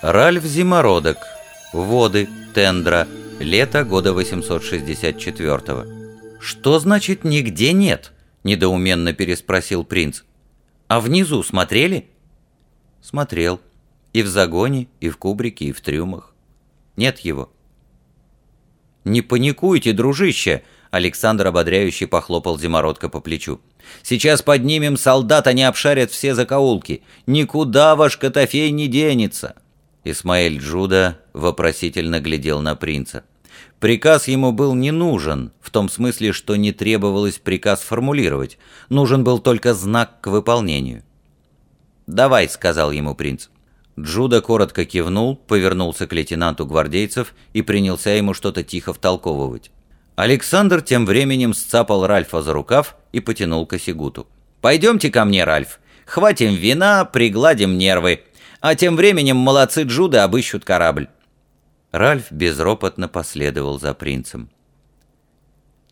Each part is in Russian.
Ральф Зимородок. Воды. Тендра. Лето года 864-го. «Что значит «нигде нет»?» – недоуменно переспросил принц. «А внизу смотрели?» «Смотрел. И в загоне, и в кубрике, и в трюмах. Нет его». «Не паникуйте, дружище!» – Александр ободряюще похлопал Зимородка по плечу. «Сейчас поднимем солдат, они обшарят все закоулки. Никуда ваш Котофей не денется!» Исмаэль Джуда вопросительно глядел на принца. Приказ ему был не нужен, в том смысле, что не требовалось приказ формулировать, нужен был только знак к выполнению. «Давай», — сказал ему принц. Джуда коротко кивнул, повернулся к лейтенанту гвардейцев и принялся ему что-то тихо втолковывать. Александр тем временем сцапал Ральфа за рукав и потянул к Осигуту. «Пойдемте ко мне, Ральф. Хватим вина, пригладим нервы. А тем временем молодцы Джуда обыщут корабль». Ральф безропотно последовал за принцем.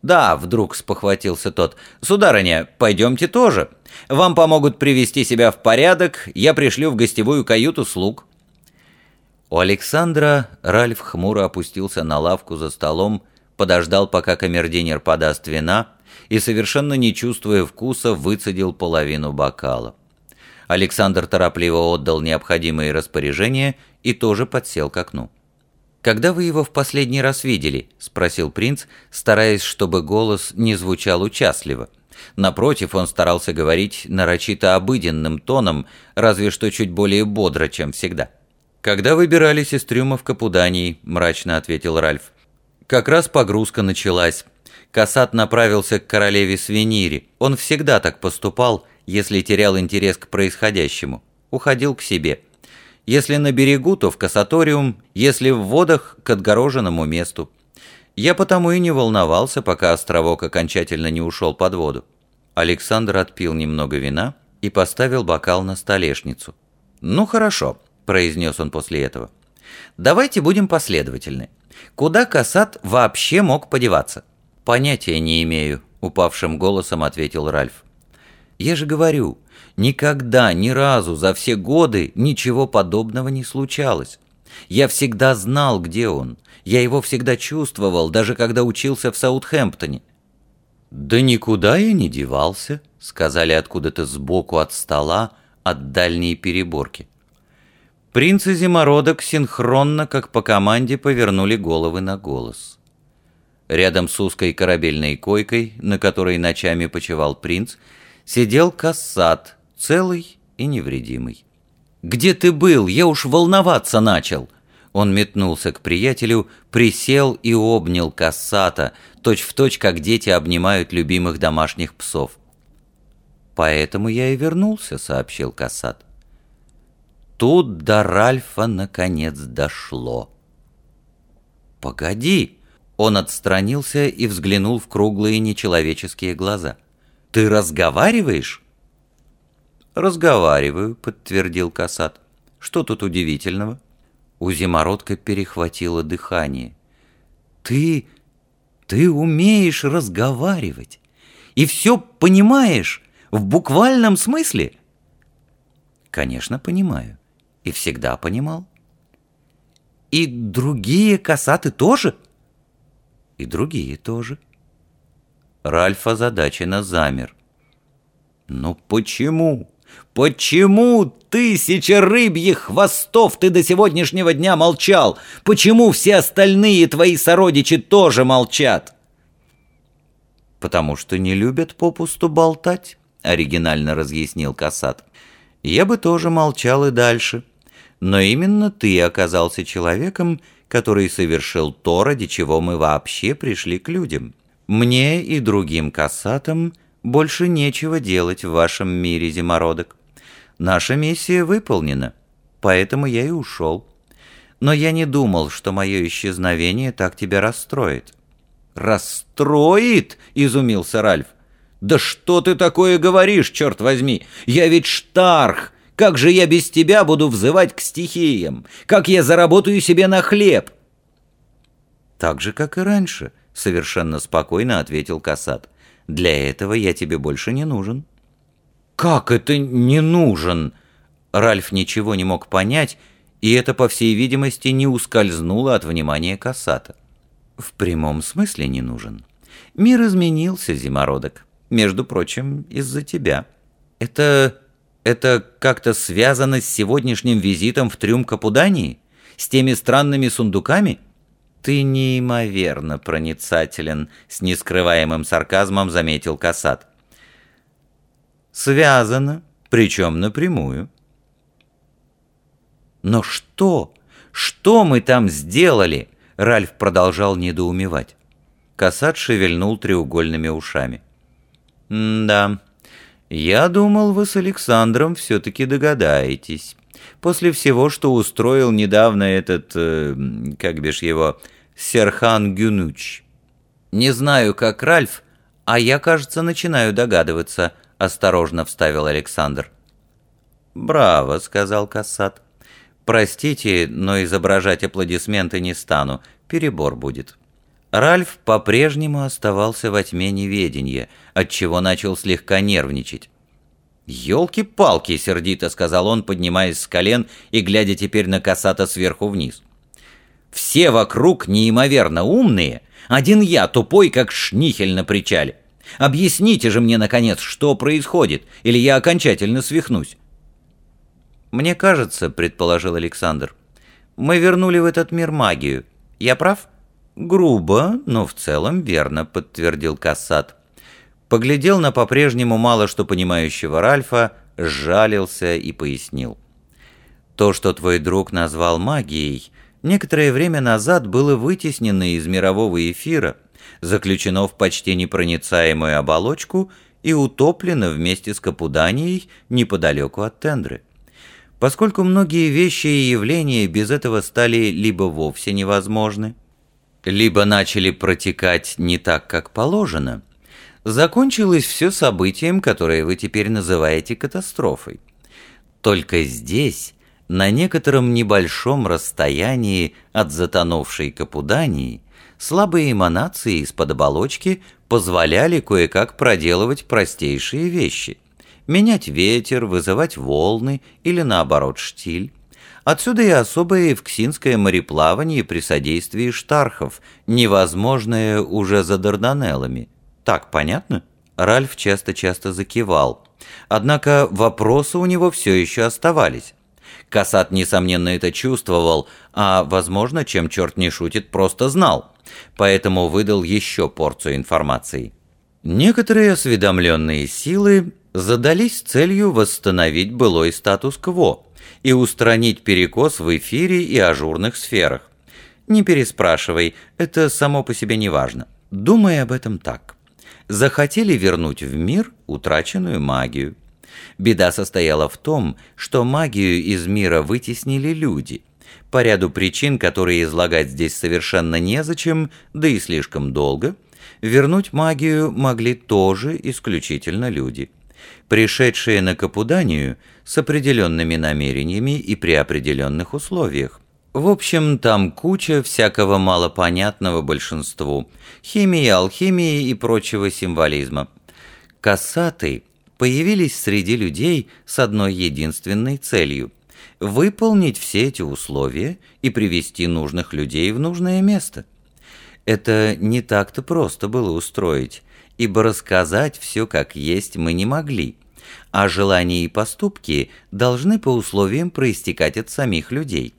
«Да», — вдруг спохватился тот, — «сударыня, пойдемте тоже. Вам помогут привести себя в порядок, я пришлю в гостевую каюту слуг». У Александра Ральф хмуро опустился на лавку за столом, подождал, пока камердинер подаст вина, и, совершенно не чувствуя вкуса, выцедил половину бокала. Александр торопливо отдал необходимые распоряжения и тоже подсел к окну. «Когда вы его в последний раз видели?» – спросил принц, стараясь, чтобы голос не звучал участливо. Напротив, он старался говорить нарочито обыденным тоном, разве что чуть более бодро, чем всегда. «Когда выбирались из трюма в Капудании», – мрачно ответил Ральф. «Как раз погрузка началась. Касат направился к королеве Свенири. Он всегда так поступал, если терял интерес к происходящему. Уходил к себе. Если на берегу, то в кассаториум, если в водах, к отгороженному месту. Я потому и не волновался, пока островок окончательно не ушел под воду. Александр отпил немного вина и поставил бокал на столешницу. «Ну хорошо», — произнес он после этого. «Давайте будем последовательны. Куда Касат вообще мог подеваться?» «Понятия не имею», — упавшим голосом ответил Ральф. «Я же говорю, Никогда, ни разу за все годы ничего подобного не случалось. Я всегда знал, где он. Я его всегда чувствовал, даже когда учился в Саутхэмптоне. «Да никуда я не девался», — сказали откуда-то сбоку от стола, от дальней переборки. Принц и Зимородок синхронно, как по команде, повернули головы на голос. Рядом с узкой корабельной койкой, на которой ночами почевал принц, сидел кассат, целый и невредимый. «Где ты был? Я уж волноваться начал!» Он метнулся к приятелю, присел и обнял Кассата, точь-в-точь, как дети обнимают любимых домашних псов. «Поэтому я и вернулся», — сообщил Кассат. Тут до Ральфа наконец дошло. «Погоди!» Он отстранился и взглянул в круглые нечеловеческие глаза. «Ты разговариваешь?» «Разговариваю», — подтвердил Касат. «Что тут удивительного?» У Зимородка перехватило дыхание. «Ты... ты умеешь разговаривать и все понимаешь в буквальном смысле?» «Конечно, понимаю. И всегда понимал». «И другие касаты тоже?» «И другие тоже». Ральф озадаченно замер. «Ну почему?» Почему тысяча рыбьих хвостов ты до сегодняшнего дня молчал? Почему все остальные твои сородичи тоже молчат? Потому что не любят попусту болтать, оригинально разъяснил Касат. Я бы тоже молчал и дальше. Но именно ты оказался человеком, который совершил то, ради чего мы вообще пришли к людям. Мне и другим касатам – больше нечего делать в вашем мире, зимородок. Наша миссия выполнена, поэтому я и ушел. Но я не думал, что мое исчезновение так тебя расстроит». «Расстроит?» — изумился Ральф. «Да что ты такое говоришь, черт возьми? Я ведь штарх! Как же я без тебя буду взывать к стихиям? Как я заработаю себе на хлеб?» «Так же, как и раньше», — совершенно спокойно ответил Касат. Для этого я тебе больше не нужен». «Как это не нужен?» Ральф ничего не мог понять и это, по всей видимости, не ускользнуло от внимания Касата. «В прямом смысле не нужен. Мир изменился, зимородок. Между прочим, из-за тебя. Это... это как-то связано с сегодняшним визитом в трюм Капудании? С теми странными сундуками?» «Ты неимоверно проницателен», — с нескрываемым сарказмом заметил Касат. «Связано, причем напрямую». «Но что? Что мы там сделали?» Ральф продолжал недоумевать. Касат шевельнул треугольными ушами. «Да, я думал, вы с Александром все-таки догадаетесь. После всего, что устроил недавно этот, э, как бишь его, Серхан Гюнуч. Не знаю, как Ральф, а я, кажется, начинаю догадываться», — осторожно вставил Александр. «Браво», — сказал Кассат. Простите, но изображать аплодисменты не стану, перебор будет. Ральф по-прежнему оставался во тьме неведения, отчего начал слегка нервничать. «Елки-палки!» — сердито сказал он, поднимаясь с колен и глядя теперь на Касата сверху вниз. «Все вокруг неимоверно умные, один я тупой, как шнихель на причале. Объясните же мне, наконец, что происходит, или я окончательно свихнусь. «Мне кажется», — предположил Александр, — «мы вернули в этот мир магию. Я прав?» «Грубо, но в целом верно», — подтвердил Кассат. Поглядел на по-прежнему мало что понимающего Ральфа, сжалился и пояснил. «То, что твой друг назвал магией, некоторое время назад было вытеснено из мирового эфира, заключено в почти непроницаемую оболочку и утоплено вместе с Капуданией неподалеку от Тендры. Поскольку многие вещи и явления без этого стали либо вовсе невозможны, либо начали протекать не так, как положено, закончилось все событием, которое вы теперь называете катастрофой. Только здесь, на некотором небольшом расстоянии от затонувшей Капудании, слабые эманации из-под оболочки позволяли кое-как проделывать простейшие вещи – менять ветер, вызывать волны или наоборот штиль. Отсюда и особое евксинское мореплавание при содействии штархов, невозможное уже за Дарданеллами. Так понятно? Ральф часто-часто закивал. Однако вопросы у него все еще оставались. Касат, несомненно, это чувствовал, а, возможно, чем черт не шутит, просто знал. Поэтому выдал еще порцию информации. Некоторые осведомленные силы задались целью восстановить былой статус-кво и устранить перекос в эфире и ажурных сферах. Не переспрашивай, это само по себе не важно. Думай об этом так. Захотели вернуть в мир утраченную магию. Беда состояла в том, что магию из мира вытеснили люди. По ряду причин, которые излагать здесь совершенно незачем, да и слишком долго, вернуть магию могли тоже исключительно люди пришедшие на Капуданию с определенными намерениями и при определенных условиях. В общем, там куча всякого малопонятного большинству, химии, алхимии и прочего символизма. Кассаты появились среди людей с одной единственной целью – выполнить все эти условия и привести нужных людей в нужное место. Это не так-то просто было устроить, ибо рассказать все как есть мы не могли, а желания и поступки должны по условиям проистекать от самих людей.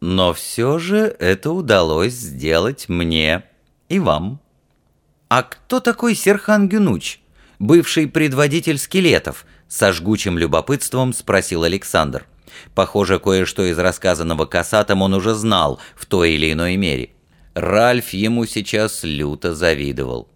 Но все же это удалось сделать мне и вам. «А кто такой Серхан Гюнуч, бывший предводитель скелетов?» Со жгучим любопытством спросил Александр. Похоже, кое-что из рассказанного Касатом он уже знал в той или иной мере. Ральф ему сейчас люто завидовал.